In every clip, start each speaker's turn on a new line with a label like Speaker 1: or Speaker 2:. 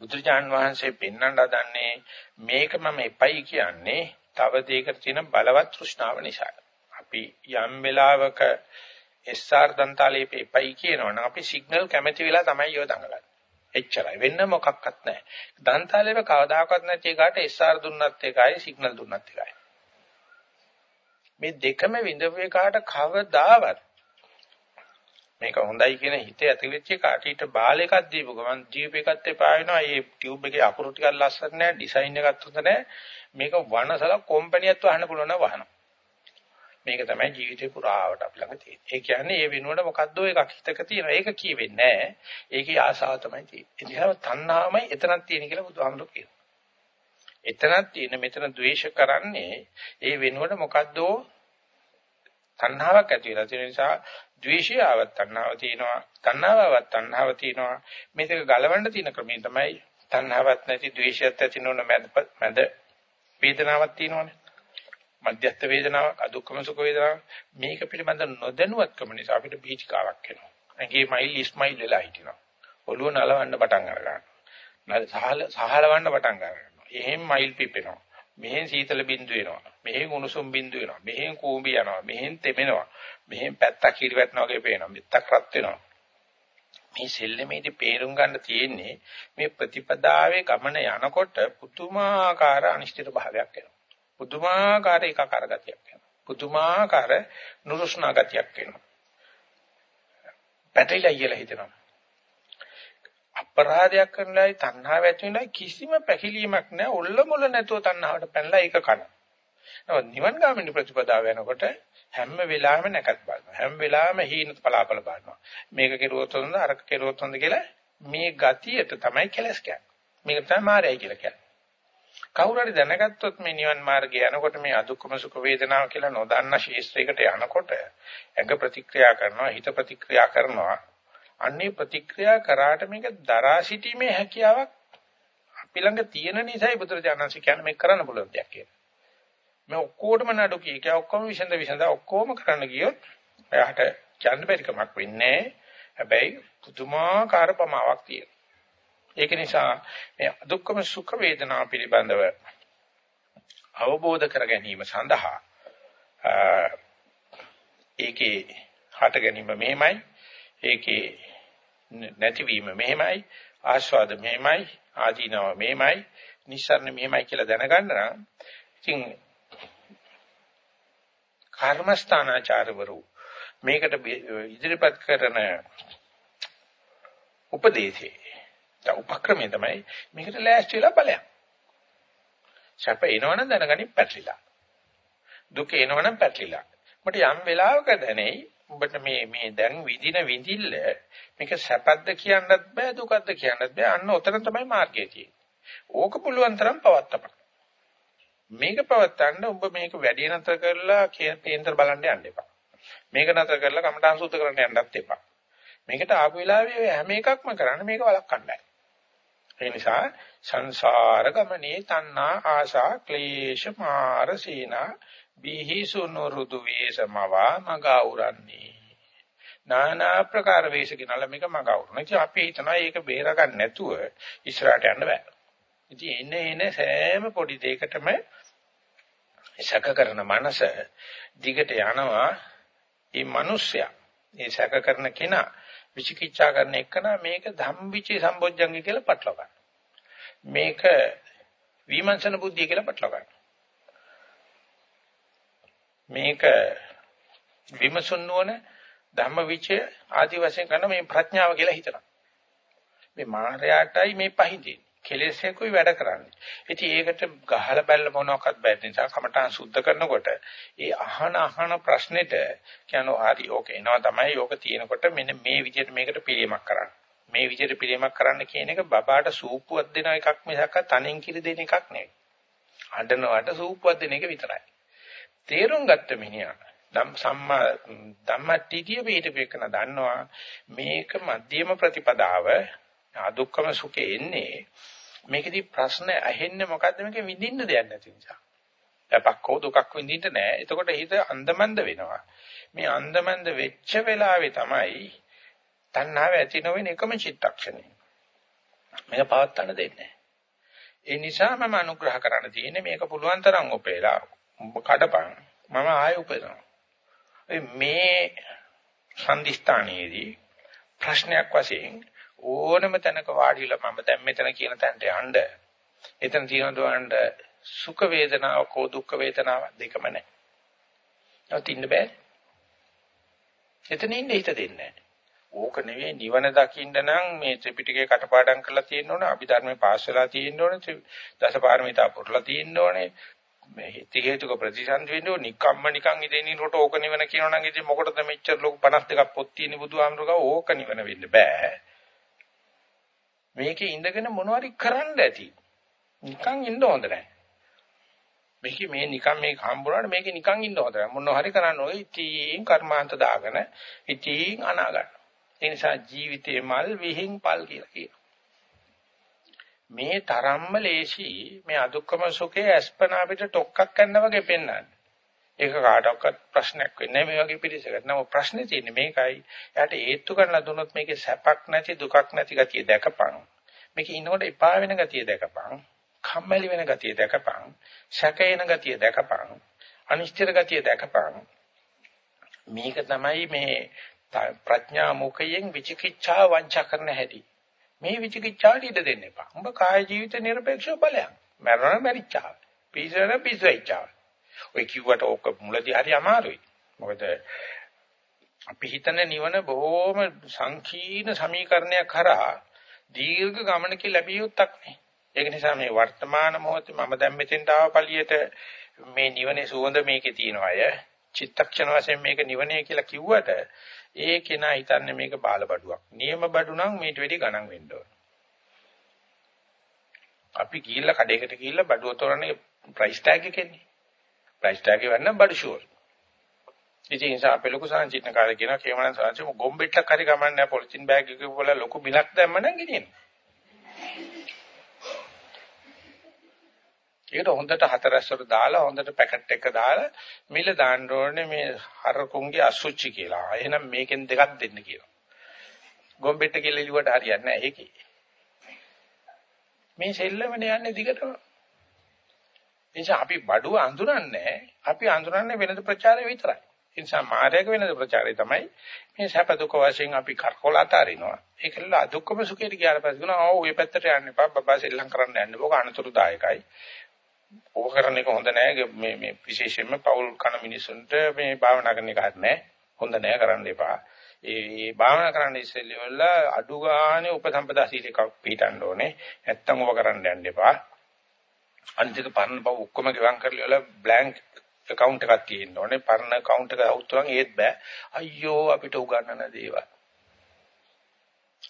Speaker 1: බුදුජාන් වහන්සේ පෙන්වන්න හදන්නේ මේක මම එපයි කියන්නේ තව දෙයකට තියෙන බලවත් තෘෂ්ණාව නිසා. අපි යම් වෙලාවක SR දන්තාලේ එපයි කියනවනම් අපි සිග්නල් කැමැති වෙලා තමයි යෝ දඟලන්නේ. එච්චරයි වෙන්න මොකක්වත් නැහැ. දන්තාලේව කවදාකවත් නැති එකට SR දුන්නත් එකයි සිග්නල් දුන්නත් එකයි. මේ දෙකම විඳපු එකාට කවදාවත් මේක හොඳයි කියන හිත ඇති වෙච්ච එකට ඊට බාල එකක් දීපු ගමන් ජීප් එකත් එපා වෙනවා. මේ ටියුබ් එකේ අකුරු ටිකක් ලස්සන නැහැ. ඩිසයින් එකත් හොඳ නැහැ. මේක වනසල කම්පැනියක් වහන්න පුළුවන් නම් වහනවා. මේක තමයි ජීවිතේ පුරාවට අපි ළඟ තියෙන්නේ. ඒ කියන්නේ ඒ වෙනුවට මොකද්ද එකක් හිතක තියෙනවා. ඒක කියවෙන්නේ නැහැ. ඒකේ ආසාව තමයි තියෙන්නේ. ඒ නිසා තණ්හාමයි එතනක් තියෙන කියලා බුදුහාමුදුරුවෝ කියනවා. එතනක් තියෙන මෙතන ද්වේෂ කරන්නේ ඒ වෙනුවට මොකද්ද තණ්හාවක් ඇති වෙලා තියෙන නිසා ද්වේෂය ආවත් තණ්හාව තියෙනවා. තණ්හාවවත් තණ්හාව තියෙනවා. මේක ගලවන්න තියෙන ක්‍රමය තමයි තණ්හාවක් නැති ද්වේෂයත් ඇති නොවන මැද මැද වේදනාවක් තියෙනවනේ. මධ්‍යස්ථ වේදනාවක් අදුක්කම සුඛ වේදනාවක් මේක පිළිබඳ නොදැනුවත්කම නිසා අපිට බීචිකාවක් එනවා. ඇඟේ මයිල් ඉස්මයිල් වෙලා හිටිනවා. ඔළුව නලවන්න පටන් අර ගන්නවා. සහල සහලවන්න පටන් ගන්නවා. එහෙන් මයිල් පිපෙනවා. මෙහෙන් සීතල බින්දු වෙනවා. මෙහෙන් උණුසුම් බින්දු වෙනවා. මෙහෙන් කූඹි යනවා. මෙහෙන් තෙමෙනවා. මෙහෙන් පැත්තක් හිරිවැටෙනවා වගේ පේනවා. මෙත්තක් රත් වෙනවා. මේ සෙල්ලමේදී පේරුම් ගන්න තියෙන්නේ මේ ප්‍රතිපදාවේ ගමන යනකොට පුදුමාකාර අනිශ්චිත භාවයක් එනවා. පුදුමාකාර ඒකාකාර ගතියක් එනවා. පුදුමාකාර නුරුස්නා ගතියක් එනවා. පැටලිලා කියලා හිතෙනවා. අපරාධයක් කරනලායි තණ්හාව ඇති වෙනලායි කිසිම පැකිලීමක් නැහැ. ඔල්ල මොල නැතුව තණ්හාවට පැනලා ඒක කන. නමුත් නිවන් ගාමිනී ප්‍රතිපදාව වෙනකොට හැම වෙලාවෙම නැකත් බලනවා. හැම වෙලාවෙම හීන පලාපල බලනවා. මේක කෙරුවොත් හොඳ අරක කෙරුවොත් හොඳ කියලා මේ ගතියට තමයි කෙලස් කියන්නේ. මේක තමයි මායයි කියලා කියන්නේ. කවුරු හරි දැනගත්තොත් මේ නිවන් මාර්ගය යනකොට මේ අදුක්කම සුඛ වේදනාව කියලා නොදන්න ශේෂ්ත්‍රයකට යනකොට ඇඟ ප්‍රතික්‍රියා කරනවා හිත ප්‍රතික්‍රියා කරනවා අන්නේ ප්‍රතික්‍රියා කරාට මේක දරා සිටීමේ හැකියාවක් අපි ළඟ තියෙන නිසායි බුදුරජාණන්සේ කියන්නේ මේක කරන්න පුළුවන් දෙයක් කියලා. මේ ඔක්කොටම නඩු කිය කිය ඔක්කොම විසඳ විසඳ ඔක්කොම කරන්න ගියොත් එයාට කියන්න බැරි කමක් වෙන්නේ හැබැයි පුදුමාකාර ප්‍රමාවක් තියෙනවා. ඒක නිසා මේ දුක්ඛම සුඛ වේදනා පිළිබඳව අවබෝධ කර ගැනීම සඳහා ඒකේ හට ගැනීම මෙහෙමයි ඒකේ නැතිවීම මෙහෙමයි ආස්වාද මෙහෙමයි ආදීනව මෙහෙමයි නිස්සාරණ මෙහෙමයි කියලා දැනගන්න නම් ඉතින් කර්මස්ථානාචාරවරු මේකට ඉදිරිපත් කරන උපදේශේ දැන් උපක්‍රමය තමයි මේකට ලෑස්ති වෙලා බලයක්. සැප එනවනම් දැනගනින් පැටලිලා. දුක එනවනම් පැටලිලා. මට යම් වෙලාවක දැනෙයි ඔබට මේ මේ දැන් විඳින විඳිල්ල මේක සැපද්ද කියන්නත් බෑ දුකද්ද කියන්නත් බෑ අන්න ඔතන තමයි මාර්ගය තියෙන්නේ. ඕක පුළුවන් තරම් පවත්තපන්. මේක පවත්තන්න ඔබ මේක වැඩි නතර කරලා කේන්දර බලන්න යන්න එපා. මේක නතර කරලා කමඨාන් සූත්‍ර කරන්න යන්නත් එපා. මේකට ආපු වෙලාවේ හැම එකක්ම කරන්න මේක වළක්වන්නයි. ඒ නිසා සංසාර ගමනේ තණ්හා ආශා ක්ලේශ මාර සීනා බිහිසුනු රුදු වේසමවා මගවුරන්නේ නානා ප්‍රකාර වේශකිනල මේක මගවුරන ඉතින් අපි හිතනවා මේක බේර ගන්න නැතුව ඉස්සරහට යන්න බෑ ඉතින් එන්නේ එන්නේ සෑම පොඩි දෙයකටම සැක කරන මනස දිගට යනවා මේ මිනිස්සයා මේ සැක කරන කෙනා විචිකිච්ඡා කරන එකනා මේක ධම්විචේ සම්බොජ්ජංගි කියලා පටලවා ගන්න. මේක විමර්ශන බුද්ධිය කියලා පටලවා ගන්න. මේක විමසුන් නොවන ධම්මවිචය ආදි වශයෙන් කරන මේ ප්‍රඥාව කියලා හිතනවා. මේ මායයටයි මේ පහින්දී. කෙලෙසේකුයි වැඩ කරන්නේ. ඉතින් ඒකට ගහලා බැලලා මොනවාක්වත් බැරි නිසා කමඨාන් සුද්ධ කරනකොට ඒ අහන අහන ප්‍රශ්නෙට කියනවා හරි ඕක එනවා තමයි ඕක තියෙනකොට මෙන්න මේ විදිහට මේකට පිළියමක් කරන්න. මේ විදිහට පිළියමක් කරන්න කියන එක බබාට සූප්පුවක් දෙන එකක් මිසක් තනෙන් කිරි දෙන එකක් නෙවෙයි. අඬනවට සූප්පුවක් දෙන එක විතරයි. තේරුම් ගත්ත මිනිහා ධම් සම්මා ධම්මටිටිය පිටපේකන දන්නවා මේක මධ්‍යම ප්‍රතිපදාව අදුක්කම සුඛේ එන්නේ මේකෙදි ප්‍රශ්න ඇහෙන්නේ මොකද්ද මේක විඳින්න දෙයක් නැති නිසා. අපක්කෝ දුකක් විඳින්න නෑ. එතකොට හිත අන්දමන්ද වෙනවා. මේ අන්දමන්ද වෙච්ච වෙලාවේ තමයි තණ්හාව ඇති නොවෙන එකම චිත්තක්ෂණය. මේක පවත්තන්න දෙන්නේ ඒ නිසා මම අනුග්‍රහ කරන්න තියෙන්නේ මේක පුළුවන් තරම් ඔපේලා කඩපන් මම ආයෙ උපදිනවා මේ සම්දිස්ථානයේදී ප්‍රශ්නයක් වශයෙන් ඕනම තැනක වාඩිලා මම දැන් මෙතන කියන තැනට යන්න එතන තියෙන දුවන්න සුඛ වේදනාවක් හෝ දුක්ඛ වේදනාවක් දෙකම නැහැ. නවතින්න බෑ. එතන ඉන්න හිත දෙන්නේ නැහැ. ඕක නෙවෙයි නිවන දකින්න නම් මේ ත්‍රිපිටකේ කටපාඩම් කරලා තියෙන්න ඕනේ, අභිධර්මයේ පාස් වෙලා තියෙන්න ඕනේ, දසපාරමිතා පුරලා තියෙන්න ඕනේ. මේ හිත හේතුක ප්‍රතිසන්දි වෙන්න ඕනේ. නිකම්ම නිකන් ඉඳිනිනකොට ඕක නිවන කියනවා නම් ඉතින් මොකටද මෙච්චර ලොකු 52ක් පොත් තියෙන බුදුහාමුදුරුවෝ ඕක නිවන වෙන්න බෑ. මේකේ ඉඳගෙන මොනවාරි කරන්න ඇති. නිකන් ඉන්න හොඳ නැහැ. මේක මේ නිකන් මේක හම්බුනාට මේක නිකන් ඉන්න හොඳ නැහැ. මොනවා හරි කරන්න ඕනේ. ඉතින් කර්මාන්ත දාගෙන ඉතින් අනා ගන්න. ඒ නිසා ජීවිතේ මල් විහිං පල් කියලා කියනවා. මේ තරම්ම ලේසි මේ අදුක්කම සුඛයේ අස්පනා පිට ටොක්ක්ක් කරන වගේ පෙන්වන්නේ. ඒක කාටවත් ප්‍රශ්නයක් වෙන්නේ නැහැ මේ වගේ පිළිසකට. නම ප්‍රශ්නේ තියෙන්නේ මේකයි. එයාට හේතු කරලා දුන්නොත් මේකේ සැපක් නැති දුකක් නැති ගතිය දැකපන්. මේකේ ඉන්නකොට එපා වෙන ගතිය දැකපන්. කම්මැලි වෙන ගතිය දැකපන්. සැකේන ගතිය දැකපන්. අනිශ්චිත ගතිය දැකපන්. මේක තමයි මේ ප්‍රඥා මුඛයෙන් විචිකිච්ඡා වංචා කරන හැටි. මේ විචිකිච්ඡාට ඉඩ දෙන්න එපා. උඹ කාය ජීවිත නිර්පේක්ෂව බලයක්. මරණ මරිච්චාව. පිසරන පිසයිච්චාව. ඔය කිව්වට ඕක මුලදී හරි අමාරුයි. මොකද අපි හිතන නිවන බොහොම සංකීර්ණ සමීකරණයක් කරා දීර්ඝ ගමනක ලැබිය යුත්තක් නේ. ඒක නිසා මේ වර්තමාන මොහොතේ මම දැන් මෙතෙන්ට ආව පළියට මේ නිවනේ සුවඳ මේකේ තියෙනවය. චිත්තක්ෂණ වශයෙන් මේක නිවනේ කියලා කිව්වට ඒ කෙනා හිතන්නේ මේක බාලබඩුවක්. නියම බඩු නම් මේට වැඩි ගණන් වෙන්න ඕන. අපි ගිහිල්ලා කඩේකට ගිහිල්ලා බඩුව තොරන්නේ ප්‍රයිස් ටැග් එකෙන්නේ. ප්‍රයිස් ටැග් එක වෙන්න බඩු ෂුවර්. ඉතින් ඒ නිසා අපේ ලොකු සංචිත්න කාර්ය කියනවා කේමන සංචි ගොම්බෙට්ටක් හරි ගමන්නේ පොලිතින් බෑග් එකක වල ලොකු බිලක් දැම්ම නම් ගෙනියනවා. ඒකට හොඳට හතරස්වර දාලා හොඳට පැකට් එක දාලා මිල දාන්න ඕනේ මේ හරකුන්ගේ අසුචි කියලා. එහෙනම් මේකෙන් දෙකක් දෙන්න කියලා. ගොම්බෙට්ට කියලා ඉලුවට හරියන්නේ නැහැ ඒකේ. මේ සෙල්ලමනේ යන්නේ දිගටම. එනිසා අපි බඩුව අඳුරන්නේ අපි අඳුරන්නේ වෙනද ප්‍රචාරය විතරයි. ඒ නිසා මායයක වෙනද ප්‍රචාරය තමයි මේ සැප දුක වශයෙන් අපි කරකොලත අරිනවා. ඒකල අදුක්කම සුඛයට ගියාට පස්සේ කියනවා ආ ඔය පැත්තට යන්න එපා බබා සෙල්ලම් කරන්න යන්න ඕක අනතුරුදායකයි. ඕක කරන එක හොඳ නෑ මේ මේ විශේෂයෙන්ම පෞල් කන මිනිසුන්ට මේ භාවනා කරන එක හරිය නෑ. හොඳ නෑ කරන්න එපා. ඒ භාවනා කරන්න ඉස්සෙල්ල අඩු ගානේ උපසම්පදා සීලයක් පිළිටන්න ඕනේ. නැත්තම් ඕක කරන්න යන්න එපා. අනිත් එක පරණ බව ඔක්කොම ගෙවම් කරලා බ්ලැන්ක් account එකක් තියෙන්න ඕනේ. පරණ account එක අවුත්තුන් ඒත් බෑ. අයියෝ අපිට උගන්නන දේවල්.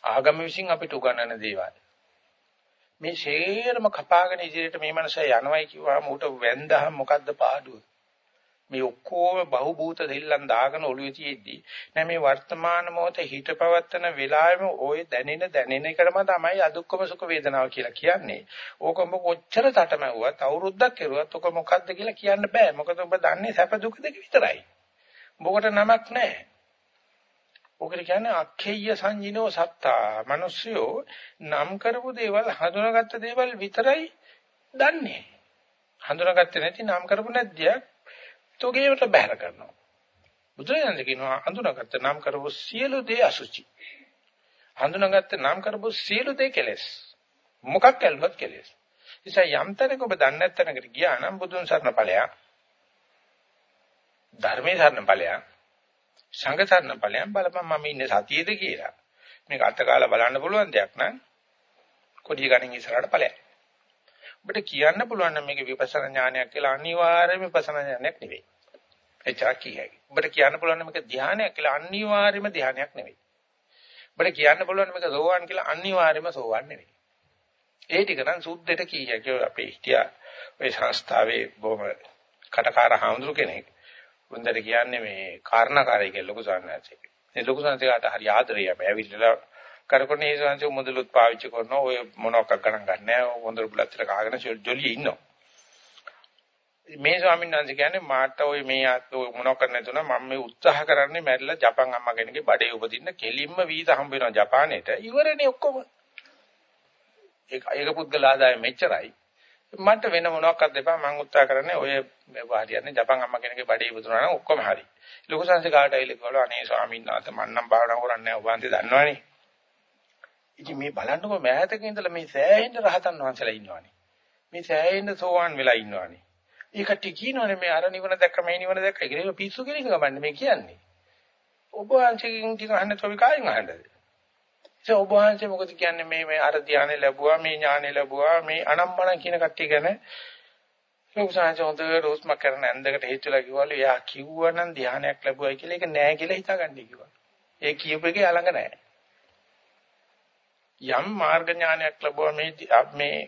Speaker 1: ආගම විසින් අපිට උගන්නන දේවල්. මේ ෂේරම කපාගෙන ඉදිරියට මේ මනස යනවයි කිව්වම උට වැන්දහම මොකද්ද පාඩුව? මේ ඔක්කොම බහූබූත දෙල්ලන් දාගෙන ඔළුවේ තියෙද්දි නෑ මේ වර්තමාන මොහොතේ හිතපවත්තන වෙලාවෙම ওই දැනෙන දැනෙන එකම තමයි අදුක්කම සුඛ වේදනාව කියලා කියන්නේ. ඕක ඔබ කොච්චර තටමැව්වත් අවුරුද්දක් කෙරුවත් ඔක මොකද්ද කියලා කියන්න බෑ. මොකද ඔබ දන්නේ සැප දුක දෙක විතරයි. ඔබකට නමක් නෑ. ඔකට කියන්නේ අක්ඛේය සංජිනෝ සත්තා. මිනිස්සුયો නම් කරපු දේවල් හඳුනාගත්ත දේවල් විතරයි දන්නේ. හඳුනාගත්තේ නැති නම් කරපු නැද්දියක් තෝගේවට බැහැර කරනවා. බුදුරජාණන් කියනවා හඳුනාගත්ත නම් කරපු සියලු දේ අසුචි. හඳුනාගත්ත නම් කරපු සියලු දේ කෙලෙස්. මොකක් කළවත් කෙලෙස්. නිසා යම් තැනක ඔබ දන්නේ නැත්නම්කට ගියා නම් බුදුන් සරණ ඵලයක්. ධර්මයේ සරණ ඵලයක්. සංඝ සරණ ඵලයක් බලපන් මම ඉන්නේ සතියේද කියලා. මේක අතකාලා බලන්න පුළුවන් දෙයක් නම් කොඩිය ගණන් ඉස්සරහට ඵලයක්. ඔබට කියන්න පුළුවන් නම් මේක විපස්සනා ඥානයක් කියලා අනිවාර්යයෙන්ම විපස්සනා ඥානයක් නෙවෙයි. එච්චර කියයි. ඔබට කියන්න පුළුවන් මේක ධානයක් කියලා අනිවාර්යයෙන්ම ධානයක් නෙවෙයි. ඔබට කියන්න පුළුවන් මේක සෝවාන් කියලා අනිවාර්යයෙන්ම සෝවාන් නෙවෙයි. ඒ ටික නම් සුද්ධෙට කීයක අපේ හිටියා ඔය සංස්ථාවේ බොහොම කටකාර හාමුදුරු කෙනෙක්. උන්දර කියන්නේ මේ කාරණාකාරී කියලා ලොකු සාන්නාචෙක්. මේ ලොකු සාන්නාචෙකට හරි ආදරෙයි අපි ඇවිල්ලා කරකොනේ සංසය මුදලුත් පාවිච්චි කරනවා. ඔය මොනවක් ගණන් ගන්නෑ. හොඳ බුලත්තර කාගෙන ජොලියේ ඉන්නවා. මේ ස්වාමීන් වහන්සේ කියන්නේ මාට ඔය මේ ඔය මොනවක් කරන්න නැතුණ. මම මේ උත්සාහ කරන්නේ මැරිලා ජපන් අම්මා කෙනෙක්ගේ බඩේ උපදින්න කෙලින්ම වීසා හම්බ වෙනවා ජපානයේට ඉවරනේ ඔක්කොම. ඒක ඒක පුද්ගල ආදායම මෙච්චරයි. මට වෙන මොනවාක්වත් දෙපා මම උත්සාහ කරන්නේ ඔය හරියන්නේ ජපන් අම්මා කෙනෙක්ගේ බඩේ ඉපදුනා නම් ඔක්කොම හරි. ලොකු සංසේ කාට ඇවිල්ලා කිව්වලු අනේ ස්වාමීන් වහන්සේ මම නම් භාවනා කරන්නේ නැහැ ඔබ වහන්සේ දන්නවනේ. ඉතින් මේ බලන්නකෝ මෑතක ඉඳලා මේ සෑහෙන රහතන් වහන්සේලා ඉන්නවනේ. මේ සෑහෙන සෝවාන් වෙලා ඉන්නවනේ. ඒකට කියනවනේ මේ අර නිවන දැක්ක මේ නිවන දැක්ක කියලා පිස්සු කෙනෙක් ගමන්නේ මේ කියන්නේ. ඔබ වහන්සේගෙන් ටික අහන්න තොවි කායින් අහන්නද? ඒ ඔබ වහන්සේ මොකද කියන්නේ මේ මේ අර ධානය ලැබුවා මේ ඥානය ලැබුවා මේ අනම්මන කියන කට්ටිය ගැන ලොකු සංහස හොඳ රෝස්ම කරන ඇඳකට හේතුලා කිව්වලු එයා කිව්වනම් ධානයක් ලැබුවයි කියලා ඒක නෑ කියලා හිතාගන්න කිව්වා. ඒ කියපු එකේ අලංග නෑ. යම් මාර්ග ඥානයක් ලැබුවා මේ මේ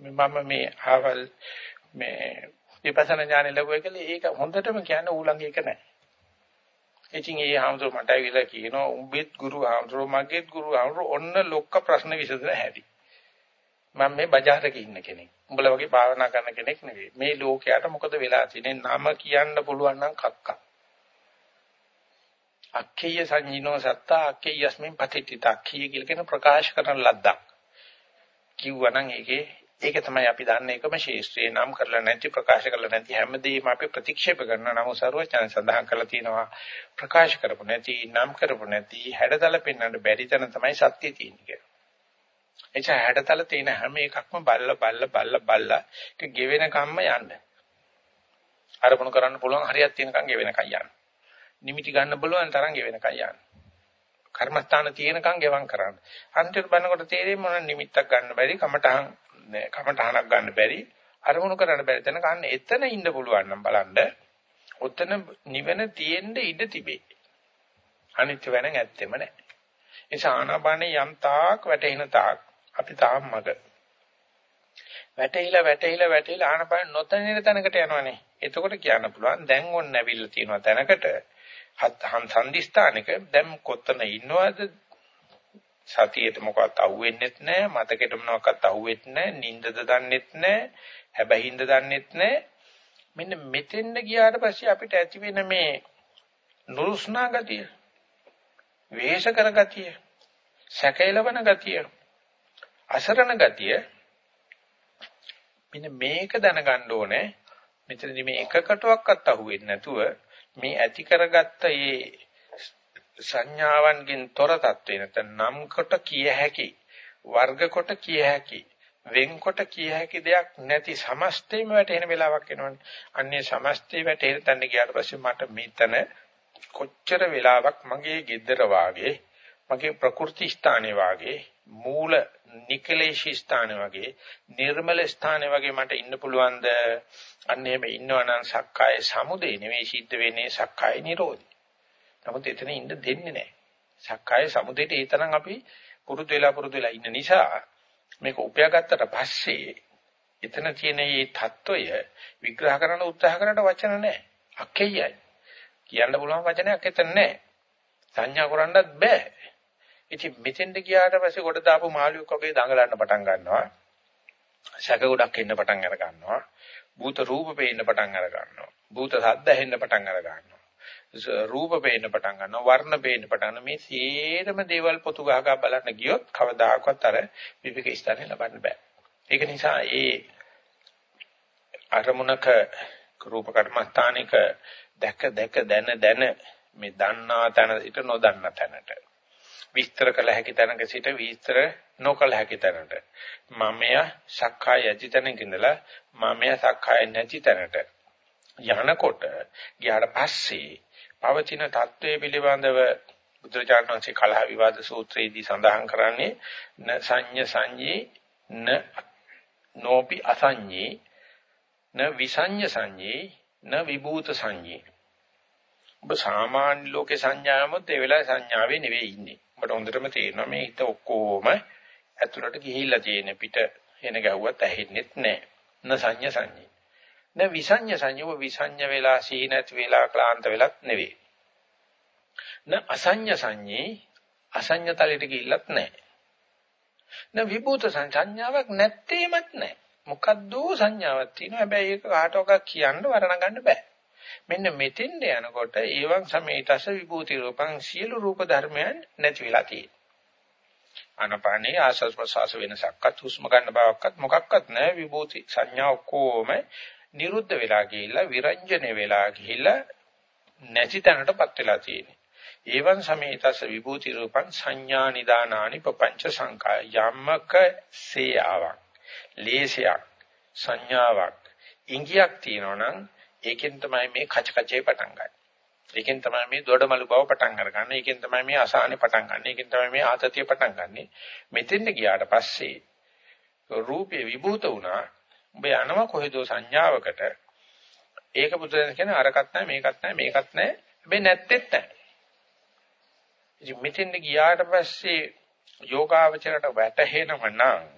Speaker 1: මම මේ ආවල් මේ විපස්සනා ඥානය ලැබුවා කියලා ඒක හොඳටම කියන්නේ ඌලංග එක නෑ. ඉතින් ඒ හාමුදුරුවෝ මට ඇවිල්ලා කියනවා උඹෙත් ගුරු හාමුදුරුවෝ මගේත් ගුරු හාමුදුරුවෝ ඔන්න ලොක්ක ප්‍රශ්න විසඳන හැටි. මම මේ බજારක ඉන්න කෙනෙක්. උඹලා වගේ භාවනා කරන කෙනෙක් නෙවෙයි. මේ ලෝකයට මොකද වෙලා තියෙන්නේ? නම කියන්න පුළුවන් නම් කක්කා. අක්ඛේය සංජිනෝ සත්තා අක්ඛේයස්මින් පතිත්‍ිත අක්ඛේය කියලා කියන ප්‍රකාශ කරන ලද්දක්. කිව්වනම් ඒකේ ඒක තමයි අපි දන්න එකම ශේෂ්ත්‍රේ නම් කරලා නැති ප්‍රකාශ කරලා නැති හැමදේම අපි ප්‍රතික්ෂේප කරන නමු සරුවචන සඳහන් කරලා තියෙනවා ප්‍රකාශ කරපො නැති නම් කරපො නැති හැඩතල පෙන්වන්න බැරි තැන තමයි සත්‍ය තියෙන්නේ කියලා. එචා හැඩතල තියෙන හැම එකක්ම බල්ල බල්ල බල්ල බල්ල ඒක ගෙවෙන කම්ම යන්න. අරමුණු කරන්න පුළුවන් හරියක් තියෙනකන් ගෙවෙනකන් යන්න. නිමිටි ගන්න බලුවන් තරම් ගෙවෙනකන් යන්න. කර්මස්ථාන තියෙනකන් ගෙවම් කරන්න. අන්තිමට බලනකොට තේරෙන්නේ මොන නිමිත්තක් ගන්න බැරි කමටහන් නෑ කමටහනක් ගන්න බැරි අරමුණු කරන්න බැරි තැන ගන්න එතන ඉන්න පුළුවන් නම් බලන්න ඔතන නිවන තියෙන්න ඉඩ තිබේ. අනිත්‍ය වෙන ඇත්තෙම නෑ. ඒ ආනාපානේ යම් තාක් වැටෙන තාක් අපි තාම මග. වැටහිලා වැටහිලා වැටහිලා ආනාපාන නොතනින තැනකට යනවනේ. එතකොට කියන්න පුළුවන් දැන් ඔන්න ඇවිල්ලා තියෙනවා තැනකට. හත් සම්දිස්ථානික දැන් කොතන ඉන්නවද? සතියේට මොකවත් අහුවෙන්නෙත් නැහැ මතකෙට මොනවත් අහුවෙත් නැහැ නිින්දද දන්නෙත් නැහැ හැබැයින්ද දන්නෙත් නැහැ මෙන්න මෙතෙන්ද ගියාට පස්සේ අපිට ඇති වෙන මේ නුරුස්නා ගතිය වේශ කර ගතිය සැකේලවන ගතිය අසරණ ගතිය මෙන්න මේක දැනගන්න ඕනේ. මෙතනදී මේ එකකටවත් අහුවෙන්නේ නැතුව මේ ඇති කරගත්ත මේ සංඥාවන්ගෙන් තොර තත්වේ නැත්නම් නම් කොට කිය හැකි වර්ග කොට කිය හැකි වෙන්කොට කිය හැකි දෙයක් නැති සමස්තේම වැටෙන වෙලාවක් එනවනේ. අන්නේ සමස්තේ වැටෙන තැන ගියාට පස්සේ මට මෙතන කොච්චර වෙලාවක් මගේ gedara වාගේ මගේ ප්‍රකෘති ස්ථානේ වාගේ මූල නිකලේශී ස්ථානේ වගේ නිර්මල ස්ථානේ වගේ මට ඉන්න පුළුවන්ද? අන්න එහෙම ඉන්නවනම් සක්කාය සමුදේ නෙවෙයි සිද්ධ වෙන්නේ සක්කාය නිරෝධය. නමුත් එතන ඉන්න දෙන්නේ නැහැ. සක්කාය සමුදේට ඒ තරම් අපි පුරුදු වෙලා පුරුදු වෙලා ඉන්න නිසා මේක උපයාගත්තට පස්සේ එතන තියෙන මේ தত্ত্বය විග්‍රහ කරන්න උත්සාහ කරනට වචන නැහැ. අකෙයයි. කියන්න පුළුවන් වචනයක් එතන නැහැ. සංඥා කරන්නත් බෑ. ඉතින් මෙතෙන්ද ගියාට පස්සේ කොට දාපු මාළුවෙක් වගේ දඟලන්න පටන් ගන්නවා. ශක ගොඩක් එන්න පටන් අර ගන්නවා. භූත රූප පේන්න පටන් අර ගන්නවා. භූත ශබ්ද ඇහෙන්න පටන් අර ගන්නවා. රූප පේන්න පටන් ගන්නවා වර්ණ පේන්න පටන් ගන්නවා. මේ සියරම දේවල් පොතු ගහ ගහ බලන්න ගියොත් කවදාකවත් අර විවික ස්ථානේ ලබන්න බෑ. ඒක නිසා ඒ අරමුණක රූප කර්මස්ථානික දැක දැක දන දන මේ දන්නා තැන සිට නොදන්නා තැනට. විස්තර කළ හැකි තැනක සිට විස්තර නොකළ හැකි තැනට. මමය සක්කාය ඇති තැනක ඉඳලා මමය සක්කාය නැති තැනට යනකොට ගියාට පස්සේ පවතින தત્ත්වයේ පිළිබඳව බුදුරජාණන් වහන්සේ කලහ විවාද සූත්‍රයේදී සඳහන් කරන්නේ න සංඤ සංඤේ න නෝපි අසංඤේ න විසංඤ සංඤේ න විභූත සංඤේ. ඔබ සාමාන්‍ය ලෝකේ සංඥාවමත් ඒ වෙලාවේ සංඥාවේ නෙවෙයි ඉන්නේ. ඔබට හොඳටම තේරෙනවා මේ හිත ඔක්කොම ඇතුළට ගිහිල්ලා තියෙන පිට එන ගැහුවත් ඇහෙන්නෙත් නැහැ න සංඤ සංඤේ. න විසඤ්ඤ සංයෝග විසඤ්ඤ වෙලා සීනත් වෙලා ක්ලාන්ත වෙලත් නෙවෙයි. න අසඤ්ඤ සංඤේ අසඤ්ඤ තලයට ගිහිල්ලත් නැහැ. න විභූත සංඥාවක් නැත්තේමත් නැහැ. මොකද්ද සංඥාවක් තියෙනවා. හැබැයි ඒක කාටවත් කියන්න වරණ ගන්න බෑ. මෙන්න මෙතෙන්ද යනකොට ඒවන් සමේතස විභූති රූපං සියලු රූප ධර්මයන් නැති වෙලා තියෙනවා. ආනපානේ ආස්වාද ප්‍රසවාස වෙනසක්වත් හුස්ම ගන්න බවක්වත් මොකක්වත් නැහැ විභූති සංඥා ඔක්කොම නිරුද්ධ වෙලා ගිහිල්ලා විරංජනේ වෙලා ගිහිල්ලා නැති තැනටපත් වෙලා තියෙන්නේ. ඒවන් සමේතස විභූති රූපං සංඥා නිදානානි පపంచ සංකා යම්මක සේයාවක් ලේසයක් සංඥාවක් ඉංගියක් තියෙනවනම් ඒකෙන් තමයි මේ කච කචේ පටන් ගන්න. ඒකෙන් තමයි මේ දොඩමලු බව පටන් අරගන්නේ. ඒකෙන් තමයි මේ අසහනේ පටන් ගන්න. ඒකෙන් තමයි මේ ආතතිය පටන් ගන්නෙ. මෙතෙන්ට ගියාට පස්සේ රූපේ විභූත වුණා. ඔබ යනවා කොහෙදෝ සංඥාවකට. ඒක බුදුරජාණන් කියන්නේ අරකට නැහැ මේකත් නැහැ මේකත් නැහැ. හැබැයි නැත්තේත් නැහැ. ඉතින් මෙතෙන්ට ගියාට පස්සේ යෝගාවචරයට වැටහෙනව නම්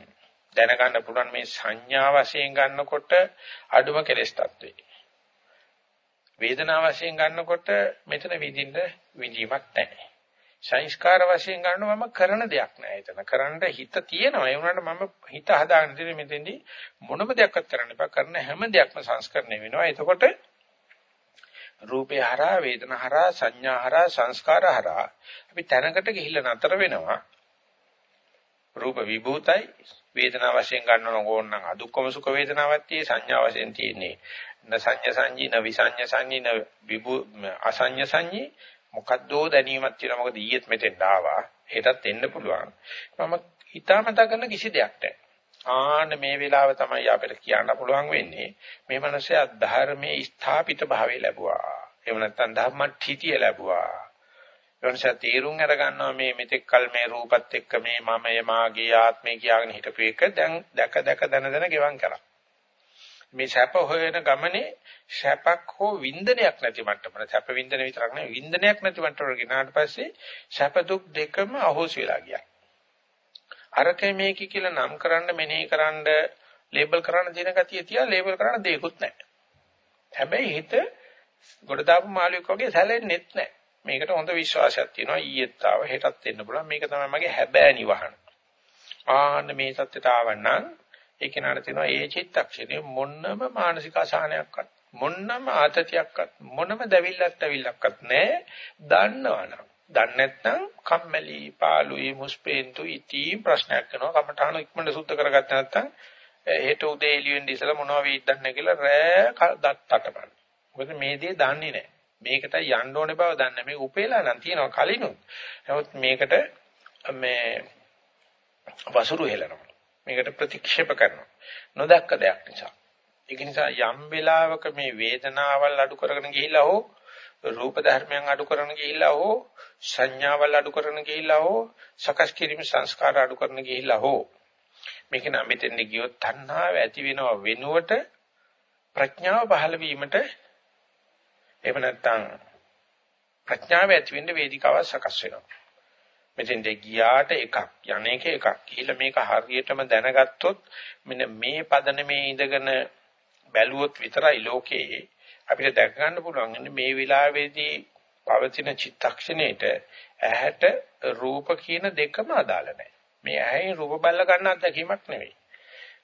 Speaker 1: දැනගන්න පුළුවන් මේ සංඥා වශයෙන් ගන්නකොට අඩුම කෙලස් තත්වේ. වේදනා වශයෙන් ගන්නකොට මෙතන විඳින්න විඳීමක් නැහැ. සංස්කාර වශයෙන් ගන්නවා මම කරන දෙයක් නෑ එතන. කරන්න හිත තියෙනවා. ඒ වුණාට මම හිත හදාගෙන ඉතින් මෙතෙන්දී මොනම දෙයක්වත් කරන්න එපා. කරන හැම දෙයක්ම සංස්කරණය වෙනවා. එතකොට රූපේ හරහා, වේදනා හරහා, සංඥා හරහා, සංස්කාර හරහා අපි තැනකට ගිහිල්ලා නතර වෙනවා. රූප විභූතයි වේදනා වශයෙන් ගන්නව ඕනනම් අදුක්කම සුඛ වේදනාවක් tie සංඥා වශයෙන් තියෙන්නේ න සංඥා සංජී න විසංඥා සංජී න විභු අසංඥා සංජී මොකද්දෝ දැනීමක් තියෙනවා මොකද ඊයේත් මෙතෙන් ආවා. හෙටත් එන්න පුළුවන්. මම හිතාමතා කරන කිසි දෙයක් නැහැ. ආන්න මේ වෙලාව තමයි අපිට කියන්න පුළුවන් වෙන්නේ. මේ මනසේ ධර්මයේ ස්ථාපිත භාවය ලැබුවා. එහෙම නැත්නම් ධම්මඨිතිය ලැබුවා. එවනසා තීරුම් අර ගන්නවා මේ මෙතෙක් කල මේ රූපත් එක්ක මේ මමය මාගේ ආත්මය කියාගෙන හිටපු එක. දැන් දැක දැක දන දන ගෙවම් කරා. මේ සැප හොයන ගමනේ සැපක් හෝ වින්දනයක් නැති මට්ටමට සැප වින්දන විතරක් නෙවෙයි වින්දනයක් නැති මට්ටමට ගෙනාට පස්සේ සැප දුක් දෙකම අහෝසි වෙලා ගියා. අරකේ මේකයි කියලා නම් කරන්න මෙනෙහි කරන්න ලේබල් කරන්න දින ගතිය තියා ලේබල් කරන්න දෙයක්වත් නැහැ. හැබැයි හිත ගොඩ දාපු මාළුවෙක් වගේ සැලෙන්නෙත් නැහැ. මේකට හොඳ විශ්වාසයක් තියෙනවා ඊයේත් ආව හෙටත් එන්න පුළුවන් මේක තමයි මගේ හැබෑ නිවහන ආන්න මේ සත්‍යයට ආවනම් ඒ කෙනාට තියෙනවා ඒ චිත්තක්ෂණය. මොන්නම මානසික අසහනයක්වත් මොන්නම ආතතියක්වත් මොනම දැවිල්ලක් දැවිල්ලක්වත් නැහැ. දන්නවනම් දන්නේ නැත්නම් කම්මැලි පාළුයි මුස්පේන්තු ඉති ප්‍රශ්නයක් කරනවා. කමඨාන ඉක්මනට සුද්ධ කරගත්ත නැත්නම් හෙට උදේ එළියෙන් ඉඳලා මොනවද වෙයිද දන්නේ කියලා රෑ දත්තටපන් මොකද මේ දේ දන්නේ නැහැ. මේකට යන්න ඕනේ බව දන්නේ මේ උපේලා නම් තියෙනවා කලිනුත්. නමුත් මේකට මේ වසුරු හෙලනවා. මේකට ප්‍රතික්ෂේප කරනවා. නොදක්ක දෙයක් නිසා. ඒක නිසා යම් වෙලාවක මේ වේදනාවල් අඩු කරගෙන ගිහිල්ලා හෝ රූප ධර්මයන් අඩු කරන ගිහිල්ලා හෝ සංඥාවල් අඩු කරන ගිහිල්ලා හෝ සකස් කිරීම සංස්කාර අඩු කරන ගිහිල්ලා හෝ මේක නම් මෙතෙන් ගියොත් තණ්හාව ඇති වෙනව වෙනුවට ප්‍රඥාව පහළ වීමට එහෙම නැත්නම් ප්‍රඥාව ඇති වෙන්න වේදිකාවක් සකස් වෙනවා. මෙතෙන් දෙ ගියාට එකක් යන්නේක එකක්. කියලා මේක හරියටම දැනගත්තොත් මෙන්න මේ පදනමේ ඉඳගෙන බැලුවොත් විතරයි ලෝකේ අපිට දැක ගන්න පුළුවන් මේ වෙලාවේදී පවතින චිත්තක්ෂණේට ඇහැට රූප කියන දෙකම අදාළ නැහැ. මේ ඇහෙන් රූප බල්ල ගන්න අත්දැකීමක් නෙවෙයි.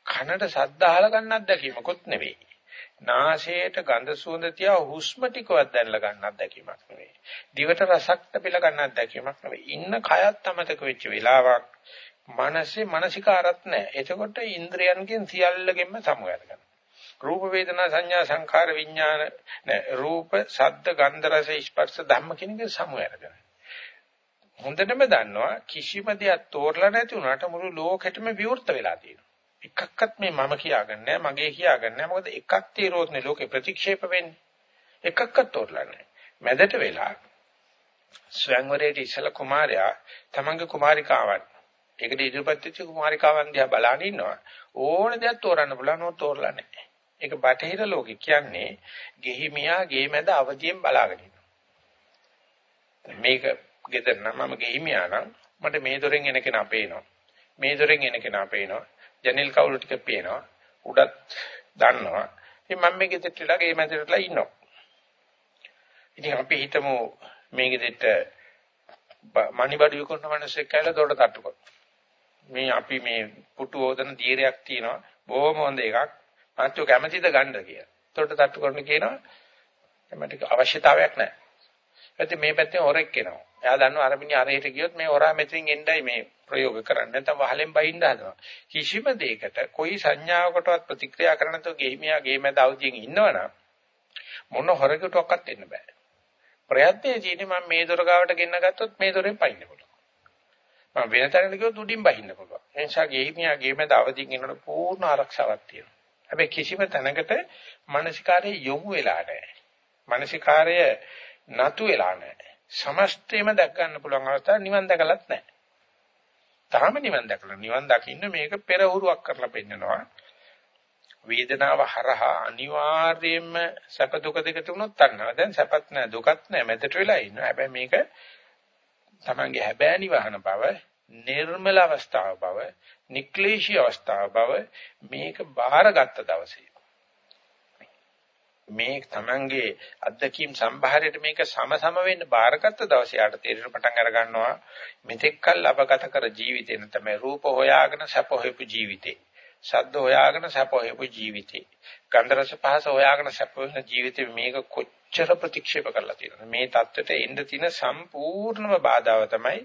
Speaker 1: කනට ශබ්ද අහලා ගන්න අත්දැකීමකුත් නෙවෙයි. නාසයට ගඳ සුවඳ තියා හුස්ම ටිකවත් දැනලා ගන්න අත්දැකීමක් නෙවෙයි. දිවට රසක් ලැබිලා ගන්න අත්දැකීමක් නෙවෙයි. ඉන්න කයත් අමතක වෙච්ච වෙලාවක් මනසේ මානසිකාරත් නැහැ. එතකොට ඉන්ද්‍රයන්ගෙන් සියල්ලගෙම සමුගත ගන්න. රූප වේදනා සංඥා සංඛාර විඥාන නෑ රූප ශබ්ද ගන්ධ රස ස්පර්ශ ධම්ම කියන එක සමුගත ගන්න. හොඳටම දන්නවා කිසිම දෙයක් තෝරලා නැති වුණාට මුළු ලෝකෙටම විවෘත වෙලා තියෙනවා. එකක්වත් මේ මම කියාගන්නේ මගේ කියාගන්නේ මොකද එකක් තීරෝත්නේ ලෝකේ ප්‍රතික්ෂේප වෙන්නේ. එකක්වත් තෝරලා නැහැ. මැදට වෙලා ස්වයංවරයේ ඉස්සල කුමාරයා තමන්ගේ කුමාරිකාවන් ඒකට ඉදිරිපත් වෙච්ච කුමාරිකාවන් දිහා බලන ඉන්නවා. ඕන දෙයක් තෝරන්න බලන ඕන තෝරලා නැහැ. ඒක බටහිර ලෝකෙ කියන්නේ ගෙහිමියා ගේ මැද අවදියෙන් බලාගෙන ඉන්නවා. මේක ගෙදර නම් මම ගෙහිමියා නම් මට මේ දොරෙන් එන කෙනා පේනවා. මේ දොරෙන් එන කෙනා පේනවා. ජනෙල් කවුළු ටික පේනවා. උඩත් දන්නවා. ඉතින් මම මේ ගෙදරට වෙලා ගේ මැදටලා ඉන්නවා. ඉතින් අපි හිතමු මේ ගෙදරට මණිබඩු විකුණන මිනිස්සෙක් කියලා දොඩ තට්ටු කරනවා. මේ අපි මේ පුටු හොදන දීරයක් තියෙනවා. බොහොම හොඳ එකක්. මාත්‍ය කැමැතිද ගන්න කියලා. දොඩ තට්ටු කරන කියනවා. එමට අවශ්‍යතාවයක් නැහැ. ඉතින් මේ පැත්තෙන් හොරෙක් එනවා. එයා දන්නවා අර මිනිහ අර හිට ගියොත් මේ හොරා මෙතනින් එන්නයි මේ ප්‍රයෝග කරන්නේ නැත්නම් වහලෙන් බහින්න හදනවා. කිසිම දෙයකට કોઈ සංඥාවකටවත් ප්‍රතික්‍රියා කරන්න නැතුව ගෙහිමියා ගේ මැද අවදියෙන් ඉන්නවනම් මොන හොරකටවත් එන්න බෑ. ප්‍රයත්නයේ තියෙන්නේ මම මේ දොර ගාවට ගෙන්න ගත්තොත් මේ දොරෙන් පයින්න පුළුවන්. මම වෙන තැනකට ගියොත් උඩින් බහින්න පුළුවන්. ඒ නිසා ගෙහිමියා ගේ මැද අවදියෙන් ඉන්නකොට පූර්ණ ආරක්ෂාවක් තියෙනවා. හැබැයි කිසිම තැනකට මානසිකාරයේ යොමු වෙලා නැහැ. මානසිකාරය නතු වෙලා නැහැ. සමස්තේම දැක් ගන්න පුළුවන් අවස්ථාව නිවන් දැකලත් නැහැ. තාම නිවන් දැකලා නිවන් දකින්න මේක පෙරහුරුවක් කරලා පෙන්නනවා. වේදනාව හරහා අනිවාර්යයෙන්ම සැප දුක දෙක තුනක් තන්නවා. දැන් සැපත් නැහැ දුකත් නැහැ මැදට වෙලා ඉන්නවා. හැබැයි මේක තමන්ගේ හැබෑ නිවහන බව, නිර්මල අවස්ථාව බව, නික්ලේශී අවස්ථාව බව මේක බාරගත් දවසේ මේ තමන්ගේ අත්දැකීම් සම්භාරයට මේක සමසම වෙන්න බාරගත් දවසේ ආට තේරෙන පටන් අර ගන්නවා. මෙතෙක්කල් අපගත කර ජීවිතේ තමයි රූප හොයාගෙන සැප හොයපු ජීවිතේ ශබ්ද හොයාගෙන සැප හොයපු ජීවිතේ ගන්ධ රස පහස හොයාගෙන සැප වෙන ජීවිතේ මේක කොච්චර ප්‍රතික්ෂේප කරලා තියෙනවද? මේ தත්වෙට එන්න තියෙන සම්පූර්ණම බාධාව තමයි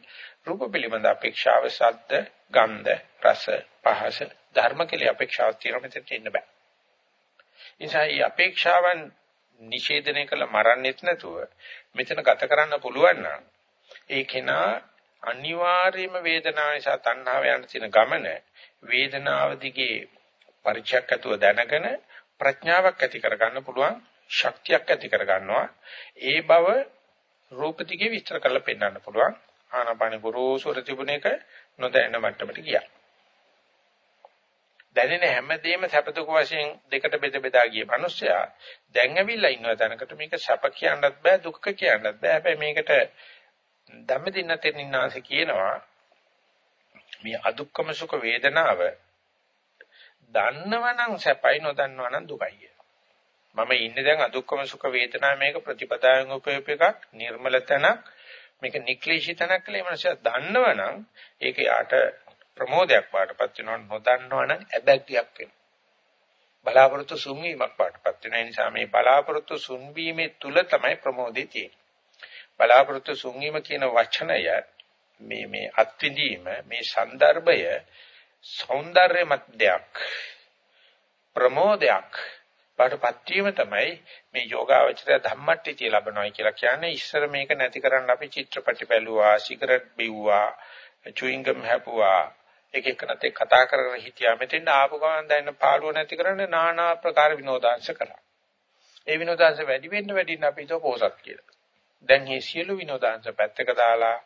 Speaker 1: රූප පිළිබඳ අපේක්ෂාව ශබ්ද ගන්ධ රස පහස ධර්ම කියලා අපේක්ෂාවක් තියෙන මෙතෙන්ට එන්න බෑ. නිසා මේ අපේක්ෂාවන් නිෂේධනය කළ මරන්නෙත් නැතුව මෙතන ගත කරන්න පුළුවන් නම් ඒ කෙනා අනිවාර්යයෙන්ම වේදනාව නිසා තණ්හාව යන තියෙන ගමන වේදනාව දිගේ පරිචයක් ඇතුව දැනගෙන ප්‍රඥාවක් ඇති කරගන්න පුළුවන් ශක්තියක් ඇති කරගන්නවා. ඒ බව රූප දිගේ විස්තර කරලා පෙන්වන්න පුළුවන්. ආනාපාන ගුරුසුර තිබුණ එක නොදැනෙන මට්ටමට ගියා. දැනෙන හැමදේම සැපදුක වශයෙන් දෙකට බෙද බෙදා ගිය මිනිස්සයා දැන් ඇවිල්ලා ඉන්න තැනකට. මේක සැප කියන්නත් බෑ දුක්ඛ කියන්නත් බෑ. හැබැයි මේකට ධම්මදින්න තෙන්නාස කියනවා මේ අදුක්කම සුඛ වේදනාව දන්නවනම් සැපයි නොදන්නවනම් දුකයි මම ඉන්නේ දැන් අදුක්කම සුඛ වේදනාව මේක ප්‍රතිපදාවෙන් උපයෝග එකක් නිර්මල තැනක්. මේක නික්ලේශී තැනක් කියලා මනස දන්නවනම් ඒක යාට ප්‍රමෝදයක් වාටපත් වෙනවා නොදන්නවනම් ඇබැක්තියක් වෙනවා. බලාපොරොත්තු සුන්වීමක් වාටපත් වෙන නිසා මේ බලාපොරොත්තු සුන්වීමේ තුල තමයි ප්‍රමෝදේ තියෙන්නේ. බලාපොරොත්තු සුන්වීම කියන වචනය මේ මේ අත්විඳීම මේ સંદર્ભය సౌందර්යමත් දෙයක් ප්‍රමෝදයක් පාටපත් වීම තමයි මේ යෝගාවචරය ධම්මට්ටිතිය ලැබනවායි කියලා කියන්නේ ඉස්සර මේක නැති කරන්න අපි චිත්‍රපටි බැලුවා සිගරට් බිව්වා චුයින්ගම් හැපුවා එක එකනත් එක්ක කතා කරගෙන හිටියා මෙතෙන් ආපු ගමන් දැන් පාළුව නැති කරන්න নানা ආකාර විනෝදාංශ කරා. ඒ විනෝදාංශ වැඩි වෙන්න වැඩි වෙන්න අපි හිතුව පොසත් කියලා. දැන් මේ සියලු විනෝදාංශ පැත්තක දාලා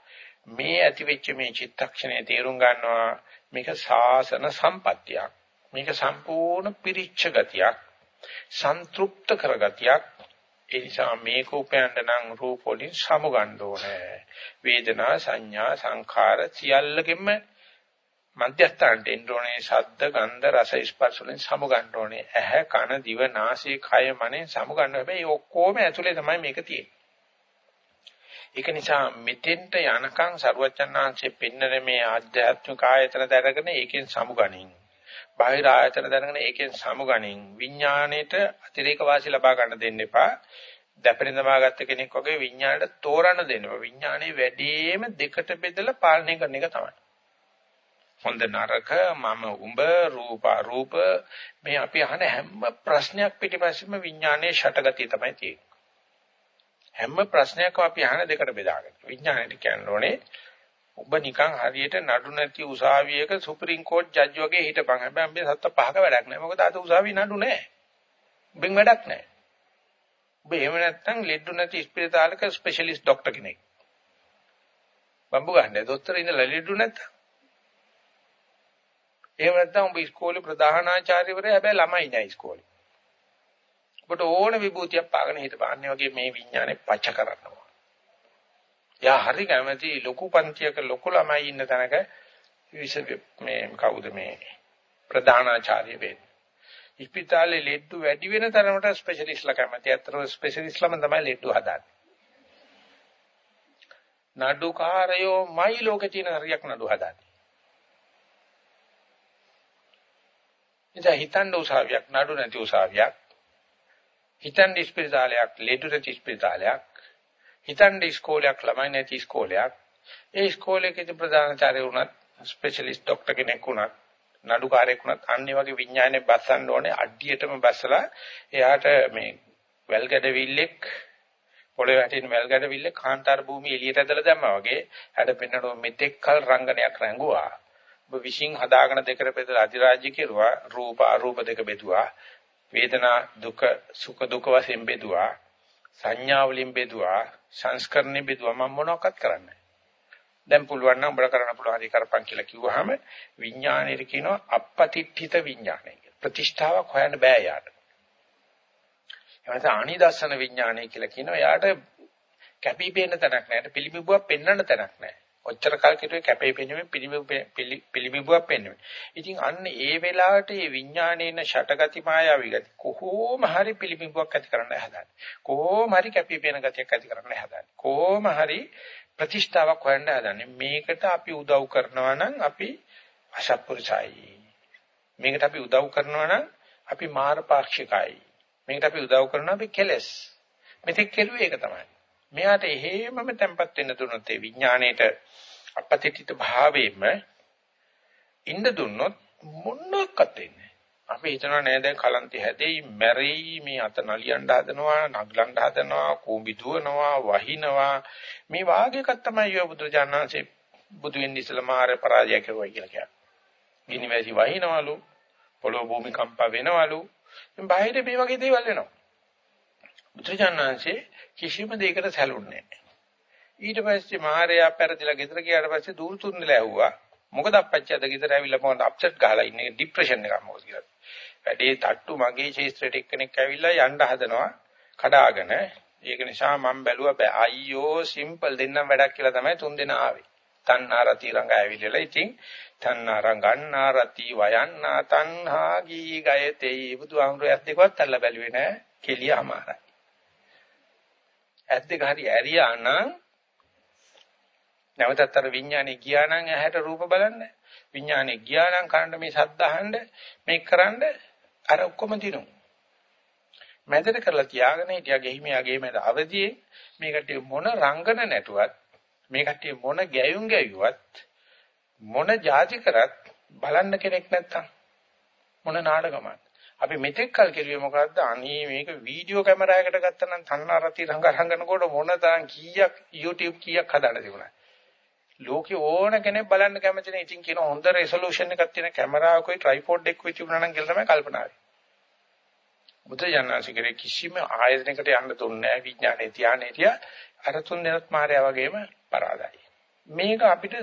Speaker 1: මේ ඇතිවෙච්ච මේ චිත්තක්ෂණය තේරුම් ගන්නවා මේක සාසන සම්පත්තියක්. මේක සම්පූර්ණ පිරිච්ඡ ගතියක්. සන්තුප්ත කරගතියක්. ඒ නිසා මේක උපයන්න නම් රූප වලින් සමුගන්න ඕනේ. වේදනා සංඥා සංඛාර සියල්ලකෙම මධ්‍යස්ථානට එන්න ඕනේ ශබ්ද ගන්ධ රස ස්පර්ශ වලින් සමු ගන්න ඕනේ. ඇහැ කන දිව නාසය කය මනෙන් සමු ගන්න හැබැයි ඔක්කොම ඇතුලේ තමයි මේක තියෙන්නේ. ඒක නිසා මෙතෙන්ට යනකම් සරුවචනාංශයේ පෙන්නන මේ ආධ්‍යාත්මික ආයතන දැනගෙන ඒකෙන් සමු ගනින්. බාහිර ආයතන දැනගෙන ඒකෙන් සමු ගනින්. විඥාණයට අතිරේක වාසි ලබා ගන්න දෙන්න එපා. දැපෙන දමාගත්ත කෙනෙක් වගේ විඥාණයට තෝරන්න දෙන්න. විඥාණය වැඩිම දෙකට බෙදලා පාලනය කරන එක තමයි. හොඳ නරක මම උඹ රූප රූප මේ අපි අහන හැම ප්‍රශ්නයක් පිටිපස්සෙම විඥානයේ ෂටගතිය තමයි තියෙන්නේ. හැම ප්‍රශ්නයක්ම අපි අහන දෙකට බෙදාගෙන විඥානයට කියන්නේ ඔබ නිකන් හරියට නඩු නැති උසාවියක සුප්‍රීම කෝට් ජජ් වගේ හිටපන්. හැබැයි අපි සත්ත පහක වැඩක් නැහැ. මොකද අද උසාවියේ නඩු නැහැ. බෙන් වැඩක් නැහැ. ඔබ එහෙම නැත්නම් ලෙඩු නැති ස්පිරිතාලක ස්පෙෂලිස්ට් ડોක්ටර් කෙනෙක්. බම්බු ගන්න. දොස්තර ඉඳලා ලෙඩු නැත්නම් එහෙම නැත්නම් උඹ ඉස්කෝලේ ප්‍රධානාචාර්යවරයා හැබැයි ළමයි නෑ ඉස්කෝලේ. ඔබට ඕන විභූතියක් පාගෙන හිටපාන්නේ වගේ මේ විඥානේ පච කරනවා. යා හරි කැමති ලොකු පන්තියක ලොකු ළමයි ඉන්න තැනක විශ මේ කවුද මේ ප්‍රධානාචාර්ය වෙන්නේ. ඉස්පිතාලේ ලෙඩ්ඩු වැඩි වෙන තරමට ස්පෙෂලිස්ට්ලා කැමති. අතන ස්පෙෂලිස්ට්ලාම තමයි ලෙඩ්ඩු හදාන්නේ. නඩුකාරයෝ මයි ලෝකේ තියෙන හරියක් නඩු හදාන්නේ. ඉතින් හිතන්න උසාවියක් නඩු නැති උසාවියක් හිතන්න ඉස්පිරිතාලයක් ලෙඩු නැති ඉස්පිරිතාලයක් හිතන්න ඉස්කෝලයක් ළමයි නැති ඉස්කෝලයක්. ඒ ඉස්කෝලේකදී ප්‍රධානාචාර්ය වුණත් ස්පෙෂලිස්ට් ડોක්ටර් කෙනෙක් වුණත් නඩුකාරයෙක් වුණත් අන්නේ වගේ විඥානේ බස්සන්න ඕනේ. අඩියටම බස්සලා එයාට මේ වැල්ගඩවිල්ලෙක් පොළවේ වැටෙන වැල්ගඩවිල්ල කාන්තාර භූමිය එළියට ඇදලා දැම්මා වගේ හැඩ පෙන්නන මෙතෙක් කල රංගනයක් රැඟුවා. ඔබ විශ්ින් හදාගෙන දෙකට බෙදලා අධිරාජ්‍ය කෙරුවා රූප අරූප දෙක බෙදුවා වේදනා දුක සුඛ දුක වශයෙන් බෙදුවා සංඥා වලින් බෙදුවා සංස්කරණෙ බෙදුවා මම මොනවක්වත් කරන්නේ දැන් පුළුවන් නම් උඹලා කරන්න පුළුවන් හරි කරපන් කියලා කිව්වහම විඥාණයට කියනවා අපපතිට්ඨිත විඥාණය කියලා. ප්‍රතිෂ්ඨාවක් හොයන්න බෑ යාට. එවනස අනිදස්සන විඥාණය කියලා කියනවා යාට කැපී පෙනෙන තැනක් නැහැ. පිළිඹුවක් පෙන්වන්න තැනක් නැහැ. ඔච්චර කල් කිතුවේ කැපී පෙනෙන්නේ පිළිඹුවක් පෙන්වන්නේ. ඉතින් අන්න ඒ වෙලාවට මේ විඥාණේන ෂටගති මායාවී ගති කොහොම හරි පිළිඹුවක් ඇති කරන්න හදන්නේ. කොහොම හරි කැපී පෙනෙන ගතියක් ඇති කරන්න හදන්නේ. කොහොම හරි ප්‍රතිෂ්ඨාවක් හොයන්න හදන්නේ. මේකට අපි උදව් කරනවා නම් අපි අසත්පුරුෂයි. මේකට අපි උදව් කරනවා නම් අපි මාර පාක්ෂිකයි. මේකට අපි උදව් කරනවා අපි කෙලස්. මෙතෙක් කෙරුවේ ඒක තමයි. මෙයාට එහෙමම තැම්පත් වෙන්න දුන්නොත් ඒ විඥාණයට අපතිතිත භාවයෙන්ම ඉන්න දුන්නොත් මොනක්වත් වෙන්නේ අපි හිතනවා නෑ දැන් කලන්තේ හැදෙයි මැරෙයි මේ අත නලියන්න හදනවා නගලන්න හදනවා කූඹි දුවනවා වහිනවා මේ වාගේකක් තමයි යෝ බුදුජානනාංශේ බුදු වෙන්න ඉස්සලා මාර පරාජය කරුවා කියලා කියන්නේ. ගිනි වැසි වහිනවලු පොළොව භූමිකම්ප වෙනවලු මේ බාහිර මේ වගේ දේවල් වෙනවා. බුදුජානනාංශේ කිසිම දෙයකට සැලුන්නේ නැහැ. ඊට පස්සේ මාරයා පෙරදිලා ගෙදර ගියාට පස්සේ දూరు තුන්දලා ඇහුවා මොකද අපච්චි අද ගෙදර ඇවිල්ලා මොකද අප්සෙට් ගහලා ඉන්නේ ડિප්‍රෙෂන් එකක් මොකද කියලා. වැඩේ තට්ටු මගේ ශේස්ත්‍රයට එක්කෙනෙක් ඇවිල්ලා යන්න හදනවා කඩාගෙන. ඒක නිසා මම බැලුවා බෑ අයියෝ සිම්පල් දෙන්නම් වැඩක් කියලා තමයි තුන් දෙනා ආවේ. තණ්හා රති රංග ඇවිල්ලා ඉතින් තණ්හා රංගන්නා රති වයන්නා තණ්හා ගී ගයතේ බුදුහාමුදුරේ ඇස් දෙකවත් අල්ල බැලුවේ නෑ කෙලිය අමාරයි. ඇස් දෙක හරි ඇරියා නම් නැවතත් අර විඥානේ ගියා නම් ඇහැට රූප බලන්න. විඥානේ ගියා නම් කනට මේ ශබ්ද අහන්න මේක කරන්න අර ඔක්කොම දිනු. මැදට කරලා තියාගෙන හිටියා ගෙහිමියාගේ මැද අවදියේ මේ කට්ටිය මොන රංගන නැටුවත් මේ කට්ටිය මොන ගැයුම් ගැයුවත් මොන જાති කරත් බලන්න කෙනෙක් නැත්තම් මොන නාටකමක් අපි මෙතෙක් කල් කෙරුවේ මොකද්ද අනේ මේක වීඩියෝ කැමරාවකට ගත්තා නම් තන්නාරති රංග රංගනකොට මොන තරම් කීයක් YouTube කීයක් හදාන්න තිබුණා ලෝකේ ඕන කෙනෙක් බලන්න කැමති නේ. ඉතින් කියන හොඳ රෙසලූෂන් එකක් තියෙන කැමරාවකයි ට්‍රයිපෝඩ් එකක් වෙච්ච උනා නම් කියලා තමයි කල්පනා වෙන්නේ. බුද්ධ ජානසිකරේ කිසිම ආයතනයකට යන්න දුන්නේ නැහැ විඥානේ ධානයේ තිය අර තුන් දෙනත් මායя වගේම පරාදයි. මේක අපිට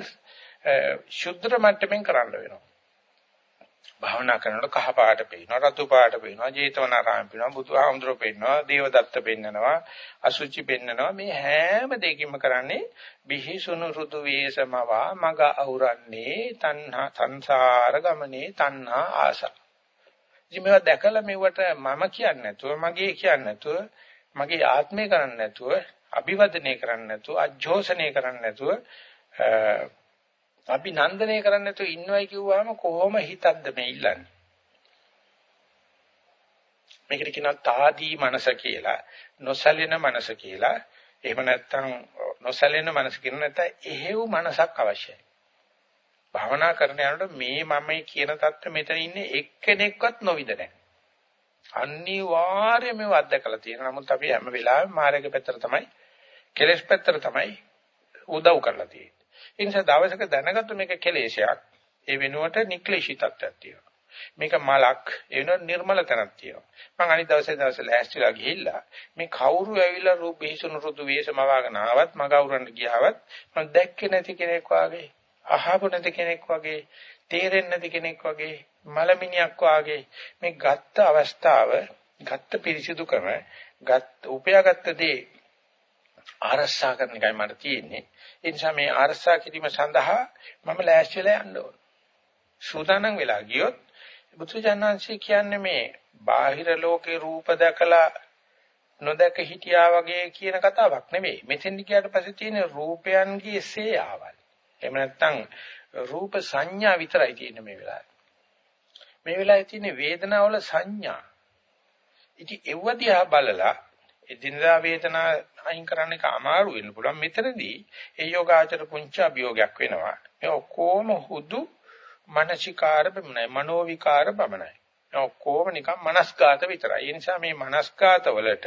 Speaker 1: ශුද්ධ මට්ටමින් කරන්න වෙනවා. භාවනා කරනකොට කහ පාට පේනවා රතු පාට පේනවා ජේතවනාරාම පේනවා බුදුහාමුදුරුවෝ පේනවා දේවදත්ත පෙන්නනවා අසුචි පෙන්නනවා මේ හැම දෙයකින්ම කරන්නේ බිහිසුණු ඍතු වේසමවා මග අවරන්නේ තණ්හා සංසාර ගමනේ තණ්හා ආසා. ඉතින් මේවා දැකලා මෙවට මම කියන්නේ නැතුව මගේ කියන්නේ නැතුව මගේ ආත්මය කරන්නේ නැතුව අභිවදනය කරන්නේ නැතුව අජෝසනය කරන්නේ නැතුව අපි නන්දනය කරන්නේ නැතුව ඉන්නවයි කිව්වහම කොහොම හිතක්ද මේ ඉල්ලන්නේ? මේකට කියනවා తాදී මනස කියලා, නොසැලෙන මනස කියලා. එහෙම නැත්නම් නොසැලෙන මනස කියන නැත්නම් එහෙව් මනසක් අවශ්‍යයි. භාවනා කරන යනකොට මේ මම කියන தත්ත්වෙ මෙතන ඉන්නේ එක්කෙනෙක්වත් නොවිද නැහැ. අනිවාර්යයෙන්ම වද්දකලා තියෙනවා. නමුත් අපි හැම වෙලාවෙම මාර්ගය පැත්තට තමයි කෙලෙස් පැත්තට තමයි උදව් කරලා තියෙන්නේ. ඒ නිසා දවසක දැනගත්ත මේක කෙලේශයක්. ඒ වෙනුවට නික්ලේශී තත්ත්වයක් තියෙනවා. මේක මලක් ඒ වෙනුවට නිර්මල තැනක් තියෙනවා. මම අනිත් දවසේ දවසේ ලෑස්තිලා ගිහිල්ලා මේ කවුරු ඇවිල්ලා රූප බිහිසුණු රුදු වේශමවාගෙන ආවත් මග අවුරන්න ගියාවත් මම දැක්කේ නැති කෙනෙක් වාගේ අහපු නැති කෙනෙක් වගේ තේරෙන්නේ නැති කෙනෙක් වගේ මලමිනියක් වාගේ මේ ගත්ත අවස්ථාව ගත්ත පිරිසිදුකම ගත් උපයාගත්ත දේ ආරස්සා කරන එකයි මට තියෙන්නේ. ඒ නිසා මේ ආරස්සා කිරීම සඳහා මම ලෑස්ති වෙලා යන්න ඕන. සූදානම් වෙලා ගියොත් බුදුජානන්සේ කියන්නේ මේ බාහිර ලෝකේ රූප දැකලා නොදක හිටියා වගේ කියන කතාවක් නෙවෙයි. මෙතෙන් ගියාට පස්සේ තියෙන රූපයන්ගේ සේයාවල්. එහෙම නැත්නම් රූප සංඥා විතරයි තියෙන්නේ මේ වෙලාවේ. මේ වෙලාවේ තියෙන වේදනාවල සංඥා. ඉතින් එව්ව දිහා බලලා එදිනදා වේදනා අයින් කරන්න එක අමාරු වෙන්න පුළුවන්. මෙතනදී ඒ යෝගාචර පුංචි අභියෝගයක් වෙනවා. මේ ඔක්කොම හුදු මානසිකාර බමනයි, මනෝ විකාර බමනයි. ඔක්කොම නිකන් මනස්කාත විතරයි. ඒ නිසා මේ මනස්කාත වලට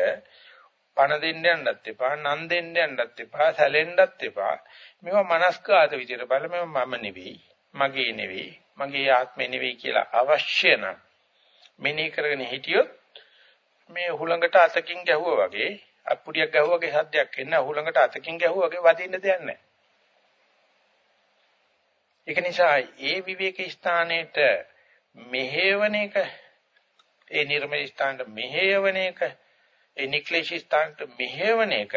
Speaker 1: පණ දෙන්න යන්නත් එපා, නන් දෙන්න යන්නත් එපා, සැලෙන්නත් එපා. මේවා මනස්කාත විදිහට බල මේවා මම නෙවෙයි, මගේ නෙවෙයි, මගේ ආත්මේ නෙවෙයි කියලා අවශ්‍ය නම් මෙනෙහි කරගෙන හිටියොත් මේ හුලඟට අතකින් ගැහුවා වගේ අප්පුඩියක් ගැහුවා වගේ සද්දයක් එන්න හුලඟට අතකින් ගැහුවා වගේ වදින්න දෙයක් නැහැ. ඒක නිසා ඒ විවේක ස්ථානයේට මෙහෙවන එක ඒ නිර්මල ස්ථානට මෙහෙවන එක ඒ නික්ලේශී ස්ථානට මෙහෙවන එක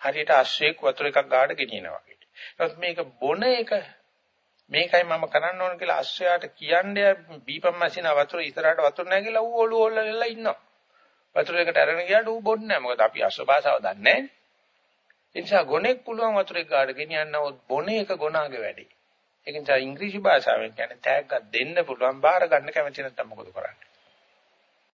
Speaker 1: හරියට අශ්වයක් වතුර එකක් ගාඩ ගෙනියනවා වගේ. නමුත් මේක බොන එක මේකයි මම කරන්න ඕන කියලා අශ්වයාට කියන්නේ බීපම් මැෂින වතුර ඉතරහට වතුර නැහැ කියලා ඌ ඔළුව ඔල්ලලා ඉන්නවා. වතුර එකට අරගෙන ගියාට ඌ බොන්නේ නැහැ. මොකද අපි අශ්ව භාෂාව දන්නේ නැහැ. ඒ නිසා ගොනෙක් පුළුවන් වතුර එක ගාඩ ගෙනියන්නවොත් බොන එක ගොනාගේ වැඩේ. ඒක නිසා ඉංග්‍රීසි භාෂාවෙන් කියන්නේ තෑග්ගක් දෙන්න පුළුවන් බාර ගන්න කැමති නැත්නම් මොකද කරන්නේ?